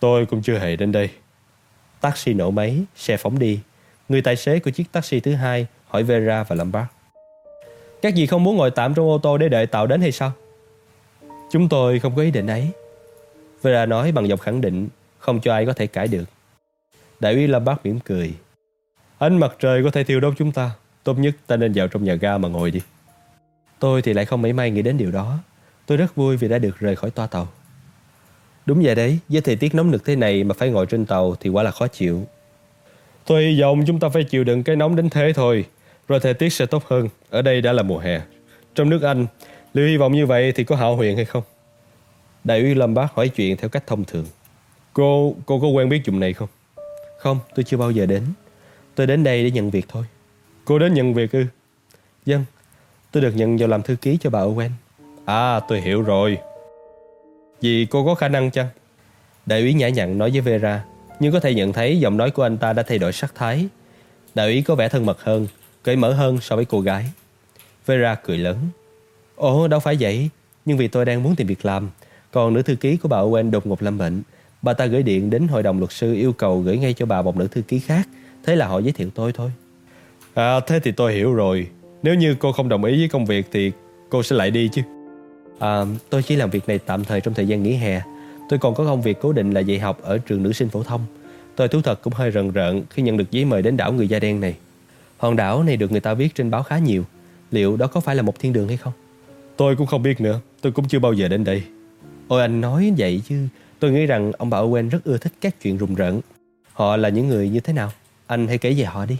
Tôi cũng chưa hề đến đây. Taxi nổ máy, xe phóng đi. Người tài xế của chiếc taxi thứ hai hỏi Vera và Lombard. Các dì không muốn ngồi tạm trong ô tô để đợi tàu đến hay sao? Chúng tôi không có ý định ấy. Vera nói bằng giọng khẳng định, không cho ai có thể cãi được. Đại úy Lombard mỉm cười. Ánh mặt trời có thể thiêu đốt chúng ta. Tốt nhất ta nên vào trong nhà ga mà ngồi đi. Tôi thì lại không mấy may nghĩ đến điều đó. Tôi rất vui vì đã được rời khỏi toa tàu. Đúng vậy đấy, với thời tiết nóng nực thế này mà phải ngồi trên tàu thì quá là khó chịu. Tôi hy vọng chúng ta phải chịu đựng cái nóng đến thế thôi, rồi thời tiết sẽ tốt hơn. Ở đây đã là mùa hè. Trong nước Anh, liệu hy vọng như vậy thì có hảo huyền hay không? Đại úy Lâm Bác hỏi chuyện theo cách thông thường. Cô, cô có quen biết chùm này không? Không, tôi chưa bao giờ đến. Tôi đến đây để nhận việc thôi. Cô đến nhận việc ư? Dân, tôi được nhận vào làm thư ký cho bà Owen. À, tôi hiểu rồi. Vì cô có khả năng chăng? Đại úy nhã nhặn nói với Vera, nhưng có thể nhận thấy giọng nói của anh ta đã thay đổi sắc thái. Đại úy có vẻ thân mật hơn, cởi mở hơn so với cô gái. Vera cười lớn. Ồ, đâu phải vậy, nhưng vì tôi đang muốn tìm việc làm. Còn nữ thư ký của bà Owen đột ngột lâm bệnh. Bà ta gửi điện đến hội đồng luật sư yêu cầu gửi ngay cho bà một nữ thư ký khác. Thế là họ giới thiệu tôi thôi. À, thế thì tôi hiểu rồi. Nếu như cô không đồng ý với công việc thì cô sẽ lại đi chứ. À, tôi chỉ làm việc này tạm thời trong thời gian nghỉ hè. Tôi còn có công việc cố định là dạy học ở trường nữ sinh phổ thông. Tôi thú thật cũng hơi rần rợn khi nhận được giấy mời đến đảo người da đen này. Hòn đảo này được người ta viết trên báo khá nhiều. Liệu đó có phải là một thiên đường hay không? Tôi cũng không biết nữa. Tôi cũng chưa bao giờ đến đây. Ôi anh nói vậy chứ. Tôi nghĩ rằng ông bà Owen rất ưa thích các chuyện rùng rợn. Họ là những người như thế nào? Anh hãy kể về họ đi.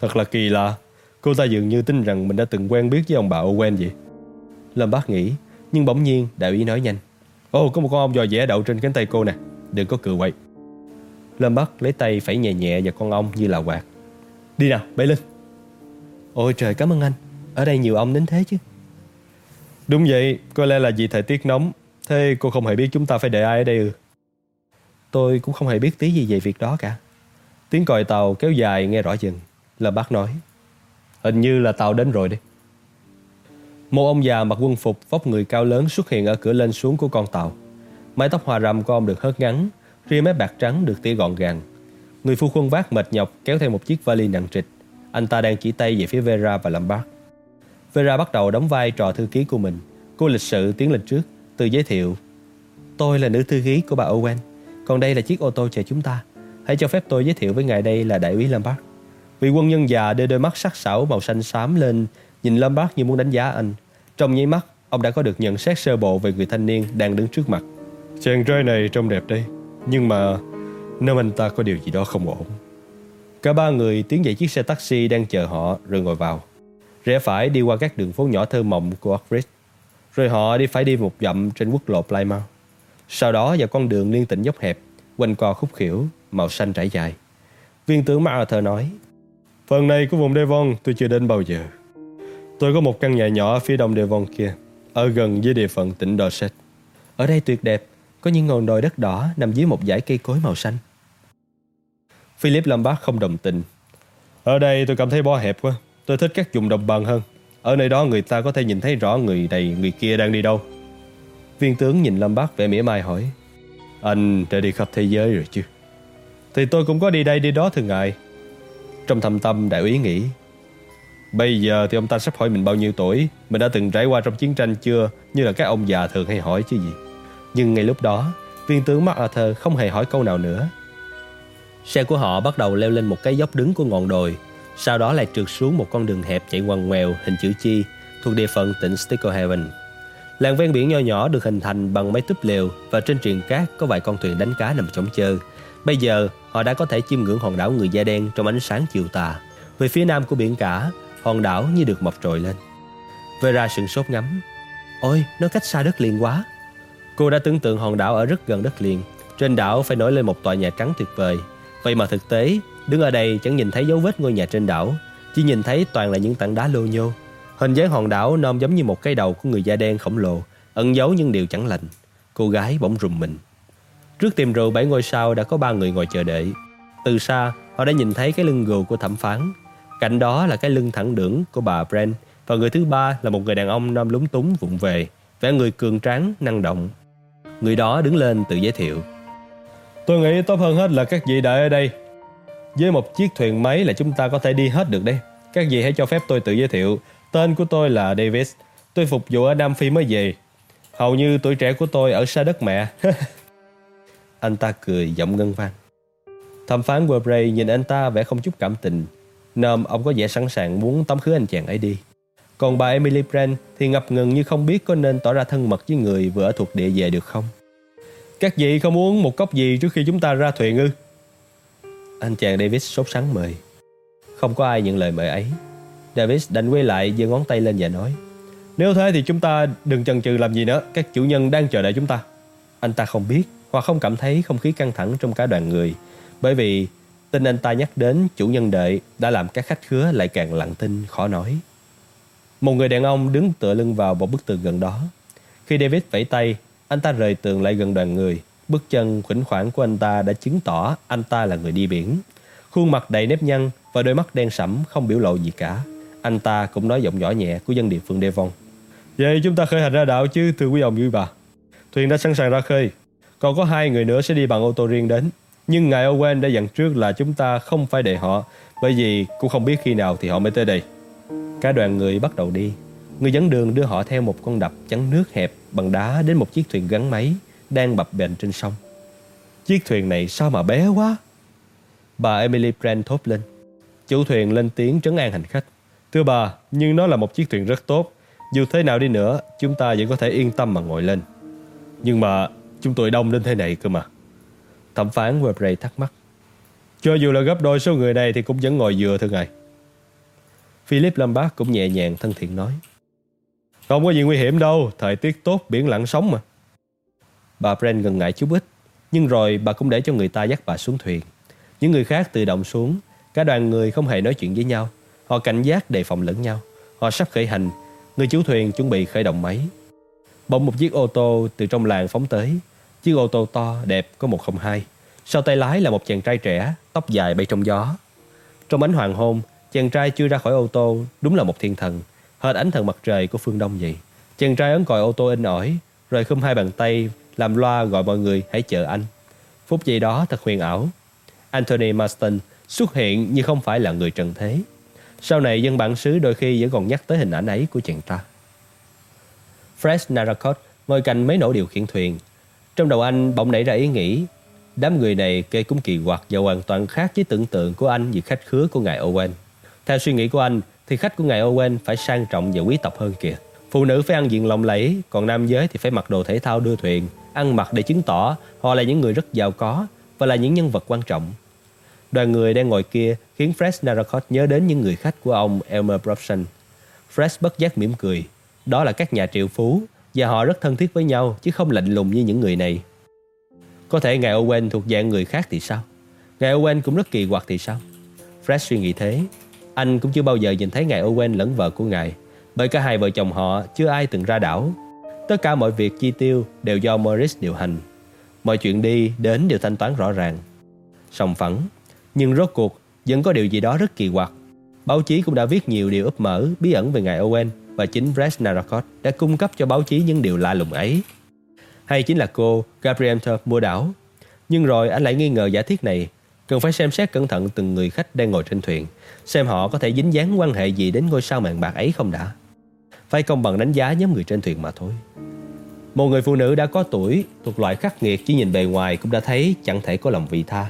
Thật là kỳ lạ. Cô ta dường như tin rằng mình đã từng quen biết với ông bà Owen vậy. Lâm Bác nghĩ, nhưng bỗng nhiên đại úy nói nhanh. Ồ, có một con ong dò dẻ đậu trên cánh tay cô nè. Đừng có cười quậy. Lâm Bắc lấy tay phải nhẹ nhẹ vào con ong như là quạt. Đi nào, bay lên. Ôi trời cảm ơn anh. Ở đây nhiều ong đến thế chứ. Đúng vậy, có lẽ là vì thời tiết nóng. Thế cô không hề biết chúng ta phải để ai ở đây ư? Tôi cũng không hề biết tí gì về việc đó cả. Tiếng còi tàu kéo dài nghe rõ dần. Lâm Bắc nói. Hình như là tàu đến rồi đi. Một ông già mặc quân phục vóc người cao lớn xuất hiện ở cửa lên xuống của con tàu. Mái tóc hoa râm của ông được hớt ngắn, ria mép bạc trắng được tỉa gọn gàng. Người phu khuân vác mệt nhọc kéo theo một chiếc vali nặng trịch. Anh ta đang chỉ tay về phía Vera và Lombard. Vera bắt đầu đóng vai trò thư ký của mình. Cô lịch sự tiến lên trước, tự giới thiệu. Tôi là nữ thư ký của bà Owen, còn đây là chiếc ô tô chờ chúng ta. Hãy cho phép tôi giới thiệu với ngài đây là đại úy Lombard. Vị quân nhân già đưa đôi mắt sắc sảo màu xanh xám lên, nhìn Lombard như muốn đánh giá anh. Trong nháy mắt, ông đã có được nhận xét sơ bộ về người thanh niên đang đứng trước mặt. Chàng trai này trông đẹp đây, nhưng mà nếu anh ta có điều gì đó không ổn. Cả ba người tiến dậy chiếc xe taxi đang chờ họ rồi ngồi vào. Rẽ phải đi qua các đường phố nhỏ thơ mộng của Oxford. Rồi họ đi phải đi một dặm trên quốc lộ Plymouth. Sau đó vào con đường liên tỉnh dốc hẹp, quanh co khúc khỉu, màu xanh trải dài. Viên tướng MacArthur nói, Phần này của vùng Devon tôi chưa đến bao giờ. Tôi có một căn nhà nhỏ ở phía đông Devon kia, ở gần với địa phận tỉnh Dorset. Ở đây tuyệt đẹp, có những ngọn đồi đất đỏ nằm dưới một dải cây cối màu xanh. Philip Lombard không đồng tình. Ở đây tôi cảm thấy bó hẹp quá. Tôi thích các vùng đồng bằng hơn. Ở nơi đó người ta có thể nhìn thấy rõ người này người kia đang đi đâu. Viên tướng nhìn Lombard vẻ mỉa mai hỏi. Anh đã đi khắp thế giới rồi chứ? Thì tôi cũng có đi đây đi đó thường ngày. Trong thầm tâm đại úy nghĩ Bây giờ thì ông ta sắp hỏi mình bao nhiêu tuổi, Mình đã từng trải qua trong chiến tranh chưa, Như là các ông già thường hay hỏi chứ gì. Nhưng ngay lúc đó, Viên tướng MacArthur không hề hỏi câu nào nữa. Xe của họ bắt đầu leo lên một cái dốc đứng của ngọn đồi, Sau đó lại trượt xuống một con đường hẹp chạy ngoằn ngoèo, hình chữ chi, Thuộc địa phận tỉnh Stickerhaven Làng ven biển nho nhỏ được hình thành bằng mấy túp lều Và trên triền cát có vài con thuyền đánh cá nằm chống chơ. Bây giờ, họ đã có thể chiêm ngưỡng hòn đảo người da đen trong ánh sáng chiều tà. Về phía nam của biển cả hòn đảo như được mọc trồi lên. Vera sừng sốt ngắm. Ôi, nó cách xa đất liền quá. Cô đã tưởng tượng hòn đảo ở rất gần đất liền. Trên đảo phải nổi lên một tòa nhà trắng tuyệt vời. Vậy mà thực tế, đứng ở đây chẳng nhìn thấy dấu vết ngôi nhà trên đảo. Chỉ nhìn thấy toàn là những tảng đá lô nhô. Hình dáng hòn đảo nôm giống như một cái đầu của người da đen khổng lồ, ẩn giấu những điều chẳng lành. Cô gái bỗng rùng mình. Trước tiệm rượu bảy ngôi sao đã có ba người ngồi chờ đợi. Từ xa, họ đã nhìn thấy cái lưng gù của thẩm phán Cạnh đó là cái lưng thẳng đứng của bà Brent và người thứ ba là một người đàn ông nam lúng túng vụng về, vẻ người cường tráng, năng động. Người đó đứng lên tự giới thiệu. Tôi nghĩ tốt hơn hết là các vị đợi ở đây. Với một chiếc thuyền máy là chúng ta có thể đi hết được đây. Các vị hãy cho phép tôi tự giới thiệu. Tên của tôi là Davis. Tôi phục vụ ở Nam Phi mới về. Hầu như tuổi trẻ của tôi ở xa đất mẹ. [laughs] anh ta cười giọng ngân vang. Thẩm phán Webray nhìn anh ta vẻ không chút cảm tình Nôm ông có vẻ sẵn sàng muốn tống khứ anh chàng ấy đi. Còn bà Emily Brand thì ngập ngừng như không biết có nên tỏ ra thân mật với người vừa ở thuộc địa về được không. Các vị không uống một cốc gì trước khi chúng ta ra thuyền ư? Anh chàng Davis sốt sắng mời. Không có ai nhận lời mời ấy. Davis đành quay lại giơ ngón tay lên và nói Nếu thế thì chúng ta đừng chần chừ làm gì nữa Các chủ nhân đang chờ đợi chúng ta Anh ta không biết hoặc không cảm thấy không khí căng thẳng trong cả đoàn người, bởi vì tin anh ta nhắc đến chủ nhân đệ đã làm các khách khứa lại càng lặng tin khó nói. Một người đàn ông đứng tựa lưng vào một bức tường gần đó. Khi David vẫy tay, anh ta rời tường lại gần đoàn người. Bước chân khỉnh khoản của anh ta đã chứng tỏ anh ta là người đi biển. Khuôn mặt đầy nếp nhăn và đôi mắt đen sẫm không biểu lộ gì cả. Anh ta cũng nói giọng nhỏ nhẹ của dân địa phương Devon. Vậy chúng ta khởi hành ra đảo chứ thưa quý ông quý bà. Thuyền đã sẵn sàng ra khơi. Còn có hai người nữa sẽ đi bằng ô tô riêng đến. Nhưng ngài Owen đã dặn trước là chúng ta không phải để họ bởi vì cũng không biết khi nào thì họ mới tới đây. Cả đoàn người bắt đầu đi. Người dẫn đường đưa họ theo một con đập chắn nước hẹp bằng đá đến một chiếc thuyền gắn máy đang bập bềnh trên sông. Chiếc thuyền này sao mà bé quá? Bà Emily Brand thốt lên. Chủ thuyền lên tiếng trấn an hành khách. Thưa bà, nhưng nó là một chiếc thuyền rất tốt. Dù thế nào đi nữa, chúng ta vẫn có thể yên tâm mà ngồi lên. Nhưng mà chúng tôi đông đến thế này cơ mà. Thẩm phán Webrey thắc mắc. Cho dù là gấp đôi số người này thì cũng vẫn ngồi vừa thưa ngài. Philip Lombard cũng nhẹ nhàng thân thiện nói. Không có gì nguy hiểm đâu, thời tiết tốt, biển lặng sóng mà. Bà Brent ngần ngại chút ít, nhưng rồi bà cũng để cho người ta dắt bà xuống thuyền. Những người khác tự động xuống, cả đoàn người không hề nói chuyện với nhau. Họ cảnh giác đề phòng lẫn nhau. Họ sắp khởi hành, người chủ thuyền chuẩn bị khởi động máy. Bỗng một chiếc ô tô từ trong làng phóng tới. Chiếc ô tô to, đẹp, có 102. Sau tay lái là một chàng trai trẻ, tóc dài bay trong gió. Trong ánh hoàng hôn, chàng trai chưa ra khỏi ô tô, đúng là một thiên thần, hệt ánh thần mặt trời của phương Đông vậy. Chàng trai ấn còi ô tô in ỏi, rồi khum hai bàn tay, làm loa gọi mọi người hãy chờ anh. Phút giây đó thật huyền ảo. Anthony Marston xuất hiện như không phải là người trần thế. Sau này dân bản xứ đôi khi vẫn còn nhắc tới hình ảnh ấy của chàng ta. Fred Narracott ngồi cạnh mấy nổ điều khiển thuyền. Trong đầu anh bỗng nảy ra ý nghĩ Đám người này kê cũng kỳ quặc và hoàn toàn khác với tưởng tượng của anh về khách khứa của ngài Owen. Theo suy nghĩ của anh, thì khách của ngài Owen phải sang trọng và quý tộc hơn kìa. Phụ nữ phải ăn diện lộng lẫy, còn nam giới thì phải mặc đồ thể thao đưa thuyền, ăn mặc để chứng tỏ họ là những người rất giàu có và là những nhân vật quan trọng. Đoàn người đang ngồi kia khiến Fred Narracott nhớ đến những người khách của ông Elmer Brobson. Fred bất giác mỉm cười. Đó là các nhà triệu phú và họ rất thân thiết với nhau chứ không lạnh lùng như những người này. Có thể ngài Owen thuộc dạng người khác thì sao? Ngài Owen cũng rất kỳ quặc thì sao? Fred suy nghĩ thế. Anh cũng chưa bao giờ nhìn thấy ngài Owen lẫn vợ của ngài bởi cả hai vợ chồng họ chưa ai từng ra đảo. Tất cả mọi việc chi tiêu đều do Morris điều hành. Mọi chuyện đi đến đều thanh toán rõ ràng. Sòng phẳng. Nhưng rốt cuộc vẫn có điều gì đó rất kỳ quặc. Báo chí cũng đã viết nhiều điều ấp mở, bí ẩn về ngài Owen và chính Brett đã cung cấp cho báo chí những điều lạ lùng ấy. Hay chính là cô Gabriel mua đảo. Nhưng rồi anh lại nghi ngờ giả thiết này cần phải xem xét cẩn thận từng người khách đang ngồi trên thuyền, xem họ có thể dính dáng quan hệ gì đến ngôi sao màn bạc ấy không đã. Phải công bằng đánh giá nhóm người trên thuyền mà thôi. Một người phụ nữ đã có tuổi, thuộc loại khắc nghiệt chỉ nhìn bề ngoài cũng đã thấy chẳng thể có lòng vị tha.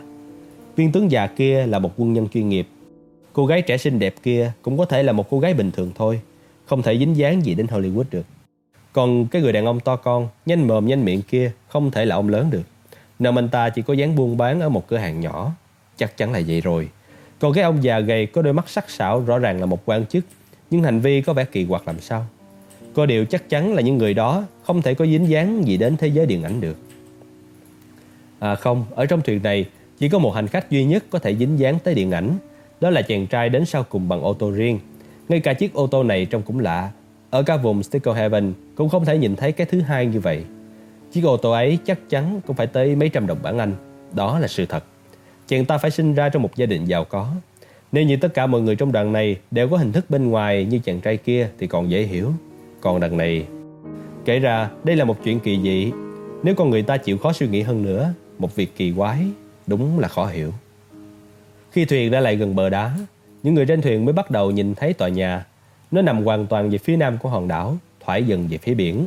Viên tướng già kia là một quân nhân chuyên nghiệp. Cô gái trẻ xinh đẹp kia cũng có thể là một cô gái bình thường thôi, không thể dính dáng gì đến Hollywood được. Còn cái người đàn ông to con, nhanh mồm nhanh miệng kia không thể là ông lớn được. Nam anh ta chỉ có dáng buôn bán ở một cửa hàng nhỏ. Chắc chắn là vậy rồi. Còn cái ông già gầy có đôi mắt sắc sảo rõ ràng là một quan chức, nhưng hành vi có vẻ kỳ quặc làm sao. Có điều chắc chắn là những người đó không thể có dính dáng gì đến thế giới điện ảnh được. À không, ở trong thuyền này chỉ có một hành khách duy nhất có thể dính dáng tới điện ảnh. Đó là chàng trai đến sau cùng bằng ô tô riêng. Ngay cả chiếc ô tô này trông cũng lạ. Ở các vùng Sticker Heaven cũng không thể nhìn thấy cái thứ hai như vậy. Chiếc ô tô ấy chắc chắn cũng phải tới mấy trăm đồng bảng Anh. Đó là sự thật. Chàng ta phải sinh ra trong một gia đình giàu có. Nếu như tất cả mọi người trong đoàn này đều có hình thức bên ngoài như chàng trai kia thì còn dễ hiểu. Còn đằng này... Kể ra đây là một chuyện kỳ dị. Nếu con người ta chịu khó suy nghĩ hơn nữa, một việc kỳ quái, đúng là khó hiểu. Khi thuyền đã lại gần bờ đá, những người trên thuyền mới bắt đầu nhìn thấy tòa nhà. Nó nằm hoàn toàn về phía nam của hòn đảo, thoải dần về phía biển.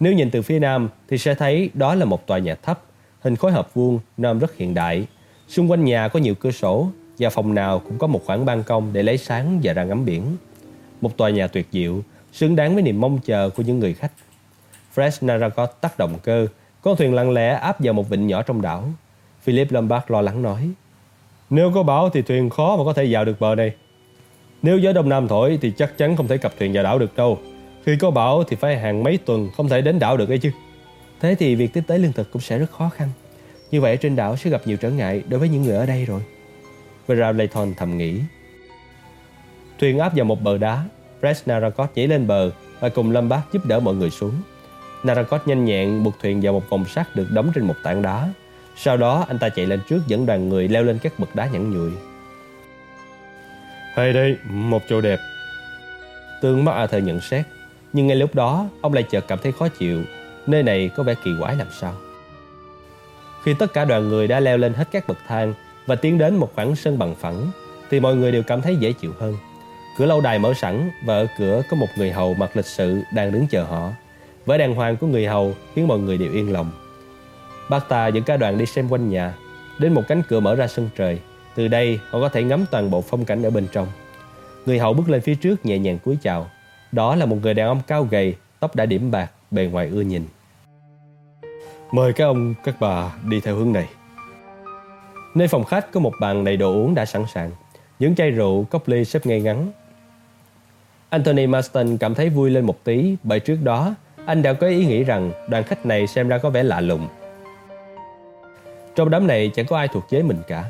Nếu nhìn từ phía nam thì sẽ thấy đó là một tòa nhà thấp, hình khối hợp vuông, nam rất hiện đại. Xung quanh nhà có nhiều cửa sổ và phòng nào cũng có một khoảng ban công để lấy sáng và ra ngắm biển. Một tòa nhà tuyệt diệu, xứng đáng với niềm mong chờ của những người khách. Fresh Narracot tắt động cơ, con thuyền lặng lẽ áp vào một vịnh nhỏ trong đảo. Philip Lombard lo lắng nói. Nếu có bão thì thuyền khó mà có thể vào được bờ này. Nếu gió đông nam thổi thì chắc chắn không thể cập thuyền vào đảo được đâu. Khi có bão thì phải hàng mấy tuần không thể đến đảo được ấy chứ. Thế thì việc tiếp tế lương thực cũng sẽ rất khó khăn. Như vậy trên đảo sẽ gặp nhiều trở ngại đối với những người ở đây rồi. Vera Layton thầm nghĩ. Thuyền áp vào một bờ đá, Brett Narakot nhảy lên bờ và cùng Lâm Bác giúp đỡ mọi người xuống. Narakot nhanh nhẹn buộc thuyền vào một vòng sắt được đóng trên một tảng đá. Sau đó anh ta chạy lên trước dẫn đoàn người leo lên các bậc đá nhẵn nhụi. Hay đây, một chỗ đẹp. Tương mắt Arthur nhận xét, nhưng ngay lúc đó ông lại chợt cảm thấy khó chịu. Nơi này có vẻ kỳ quái làm sao. Khi tất cả đoàn người đã leo lên hết các bậc thang và tiến đến một khoảng sân bằng phẳng, thì mọi người đều cảm thấy dễ chịu hơn. Cửa lâu đài mở sẵn và ở cửa có một người hầu mặc lịch sự đang đứng chờ họ. Vẻ đàng hoàng của người hầu khiến mọi người đều yên lòng. Bác ta dẫn cả đoàn đi xem quanh nhà, đến một cánh cửa mở ra sân trời. Từ đây họ có thể ngắm toàn bộ phong cảnh ở bên trong. Người hậu bước lên phía trước nhẹ nhàng cúi chào. Đó là một người đàn ông cao gầy, tóc đã điểm bạc, bề ngoài ưa nhìn. Mời các ông, các bà đi theo hướng này. Nơi phòng khách có một bàn đầy đồ uống đã sẵn sàng. Những chai rượu, cốc ly xếp ngay ngắn. Anthony Marston cảm thấy vui lên một tí bởi trước đó anh đã có ý nghĩ rằng đoàn khách này xem ra có vẻ lạ lùng. Trong đám này chẳng có ai thuộc giới mình cả.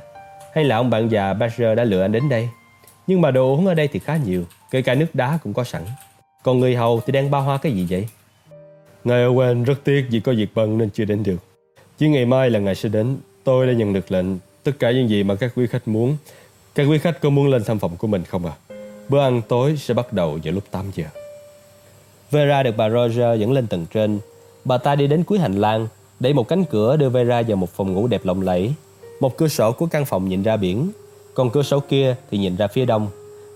Hay là ông bạn già Badger đã lựa anh đến đây? Nhưng mà đồ uống ở đây thì khá nhiều, kể cả nước đá cũng có sẵn. Còn người hầu thì đang bao hoa cái gì vậy? Ngài Owen rất tiếc vì có việc bận nên chưa đến được. Chỉ ngày mai là ngài sẽ đến. Tôi đã nhận được lệnh tất cả những gì mà các quý khách muốn. Các quý khách có muốn lên thăm phòng của mình không ạ? À? Bữa ăn tối sẽ bắt đầu vào lúc 8 giờ. Vera được bà Roger dẫn lên tầng trên. Bà ta đi đến cuối hành lang, đẩy một cánh cửa đưa Vera vào một phòng ngủ đẹp lộng lẫy. Một cửa sổ của căn phòng nhìn ra biển, còn cửa sổ kia thì nhìn ra phía đông.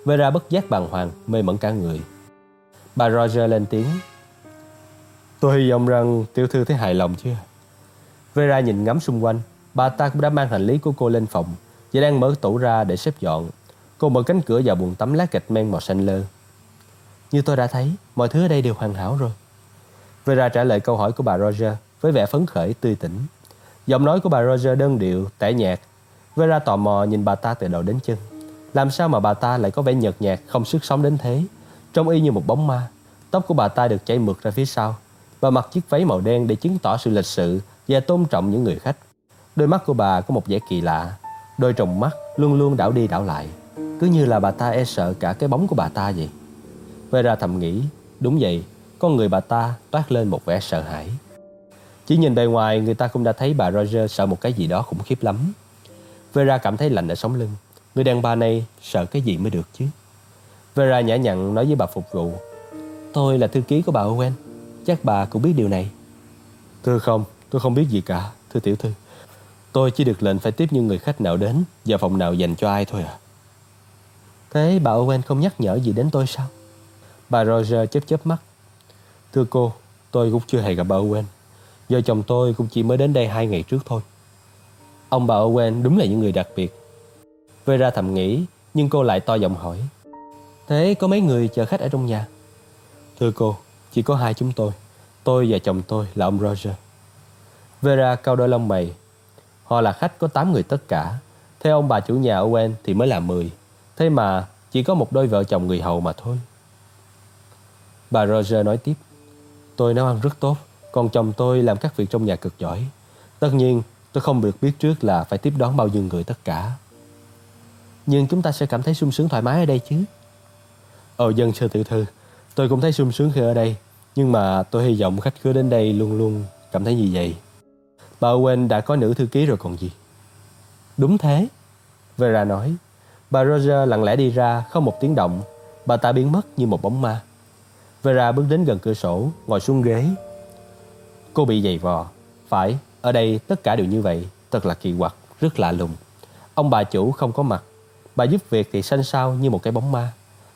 Vera bất giác bàng hoàng, mê mẩn cả người. Bà Roger lên tiếng. Tôi hy vọng rằng tiểu thư thấy hài lòng chứ. Vera nhìn ngắm xung quanh. Bà ta cũng đã mang hành lý của cô lên phòng và đang mở tủ ra để xếp dọn. Cô mở cánh cửa vào buồng tắm lá gạch men màu xanh lơ. Như tôi đã thấy, mọi thứ ở đây đều hoàn hảo rồi. Vera trả lời câu hỏi của bà Roger với vẻ phấn khởi tươi tỉnh. Giọng nói của bà Roger đơn điệu, tẻ nhạt. Vera tò mò nhìn bà ta từ đầu đến chân. Làm sao mà bà ta lại có vẻ nhợt nhạt, không sức sống đến thế? Trông y như một bóng ma. Tóc của bà ta được chảy mượt ra phía sau. Bà mặc chiếc váy màu đen để chứng tỏ sự lịch sự và tôn trọng những người khách. Đôi mắt của bà có một vẻ kỳ lạ. Đôi tròng mắt luôn luôn đảo đi đảo lại. Cứ như là bà ta e sợ cả cái bóng của bà ta vậy. Vera thầm nghĩ, đúng vậy, con người bà ta toát lên một vẻ sợ hãi. Chỉ nhìn bề ngoài người ta cũng đã thấy bà Roger sợ một cái gì đó khủng khiếp lắm. Vera cảm thấy lạnh ở sống lưng. Người đàn bà này sợ cái gì mới được chứ. Vera nhã nhặn nói với bà phục vụ. Tôi là thư ký của bà Owen. Chắc bà cũng biết điều này. Thưa không, tôi không biết gì cả, thưa tiểu thư. Tôi chỉ được lệnh phải tiếp những người khách nào đến và phòng nào dành cho ai thôi à. Thế bà Owen không nhắc nhở gì đến tôi sao? Bà Roger chớp chớp mắt. Thưa cô, tôi cũng chưa hề gặp bà Owen do chồng tôi cũng chỉ mới đến đây hai ngày trước thôi. Ông bà Owen đúng là những người đặc biệt. Vera thầm nghĩ, nhưng cô lại to giọng hỏi. Thế có mấy người chờ khách ở trong nhà? Thưa cô, chỉ có hai chúng tôi. Tôi và chồng tôi là ông Roger. Vera cau đôi lông mày. Họ là khách có 8 người tất cả. Theo ông bà chủ nhà Owen thì mới là 10. Thế mà chỉ có một đôi vợ chồng người hầu mà thôi. Bà Roger nói tiếp. Tôi nấu ăn rất tốt, còn chồng tôi làm các việc trong nhà cực giỏi. Tất nhiên, tôi không được biết trước là phải tiếp đón bao nhiêu người tất cả. Nhưng chúng ta sẽ cảm thấy sung sướng thoải mái ở đây chứ. Ồ dân sư tiểu thư, tôi cũng thấy sung sướng khi ở đây. Nhưng mà tôi hy vọng khách cứ đến đây luôn luôn cảm thấy như vậy. Bà Owen đã có nữ thư ký rồi còn gì. Đúng thế. Vera nói. Bà Roger lặng lẽ đi ra, không một tiếng động. Bà ta biến mất như một bóng ma. Vera bước đến gần cửa sổ, ngồi xuống ghế. Cô bị giày vò. Phải, ở đây tất cả đều như vậy. Thật là kỳ quặc, rất lạ lùng. Ông bà chủ không có mặt. Bà giúp việc thì xanh xao như một cái bóng ma.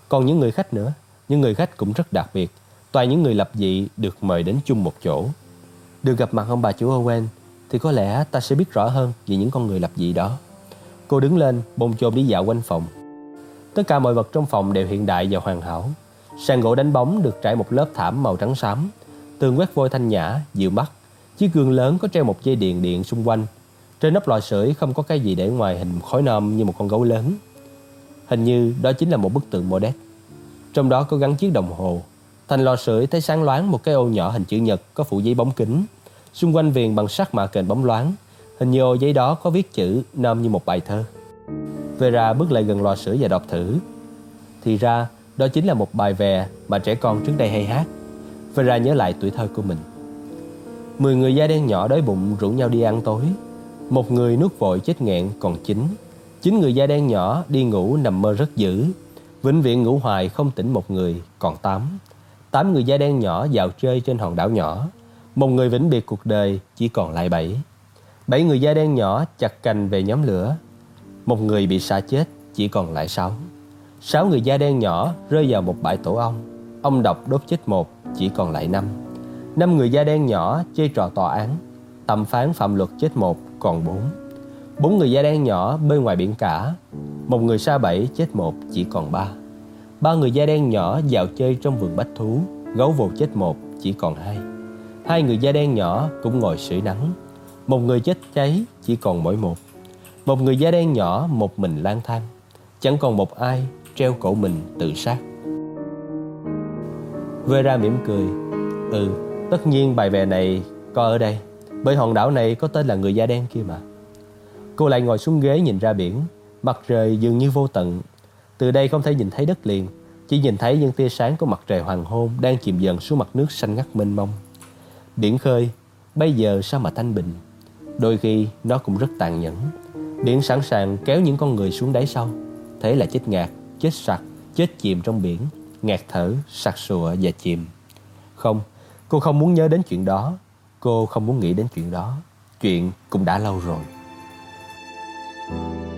Còn những người khách nữa, những người khách cũng rất đặc biệt. Toàn những người lập dị được mời đến chung một chỗ. Được gặp mặt ông bà chủ Owen thì có lẽ ta sẽ biết rõ hơn về những con người lập dị đó. Cô đứng lên, bồn chồn đi dạo quanh phòng. Tất cả mọi vật trong phòng đều hiện đại và hoàn hảo. Sàn gỗ đánh bóng được trải một lớp thảm màu trắng xám. Tường quét vôi thanh nhã, dịu mắt. Chiếc gương lớn có treo một dây điện điện xung quanh. Trên nắp lò sưởi không có cái gì để ngoài hình khói nôm như một con gấu lớn. Hình như đó chính là một bức tượng Modet. Trong đó có gắn chiếc đồng hồ. Thành lò sưởi thấy sáng loáng một cái ô nhỏ hình chữ nhật có phủ giấy bóng kính. Xung quanh viền bằng sắt mạ kền bóng loáng. Hình như ô giấy đó có viết chữ nôm như một bài thơ. Vera bước lại gần lò sưởi và đọc thử. Thì ra, đó chính là một bài vè mà trẻ con trước đây hay hát. Vera nhớ lại tuổi thơ của mình. Mười người da đen nhỏ đói bụng rủ nhau đi ăn tối. Một người nuốt vội chết nghẹn còn chín. Chín người da đen nhỏ đi ngủ nằm mơ rất dữ. Vĩnh viễn ngủ hoài không tỉnh một người, còn tám. Tám người da đen nhỏ dạo chơi trên hòn đảo nhỏ. Một người vĩnh biệt cuộc đời chỉ còn lại bảy. Bảy người da đen nhỏ chặt cành về nhóm lửa. Một người bị xả chết chỉ còn lại sáu. Sáu người da đen nhỏ rơi vào một bãi tổ ong. Ông độc đốt chết một chỉ còn lại năm. Năm người da đen nhỏ chơi trò tòa án. Tầm phán phạm luật chết một, còn bốn. Bốn người da đen nhỏ bơi ngoài biển cả. Một người sa bẫy chết một, chỉ còn ba. Ba người da đen nhỏ dạo chơi trong vườn bách thú. Gấu vồ chết một, chỉ còn hai. Hai người da đen nhỏ cũng ngồi sưởi nắng. Một người chết cháy, chỉ còn mỗi một. Một người da đen nhỏ một mình lang thang. Chẳng còn một ai treo cổ mình tự sát. Vera mỉm cười. Ừ, tất nhiên bài vè này có ở đây. Bởi hòn đảo này có tên là người da đen kia mà. Cô lại ngồi xuống ghế nhìn ra biển. Mặt trời dường như vô tận. Từ đây không thể nhìn thấy đất liền. Chỉ nhìn thấy những tia sáng của mặt trời hoàng hôn đang chìm dần xuống mặt nước xanh ngắt mênh mông. Biển khơi, bây giờ sao mà thanh bình. Đôi khi nó cũng rất tàn nhẫn. Biển sẵn sàng kéo những con người xuống đáy sâu. Thế là chết ngạt, chết sặc, chết chìm trong biển, ngạt thở, sặc sụa và chìm. Không, cô không muốn nhớ đến chuyện đó. Cô không muốn nghĩ đến chuyện đó. Chuyện cũng đã lâu rồi. thank you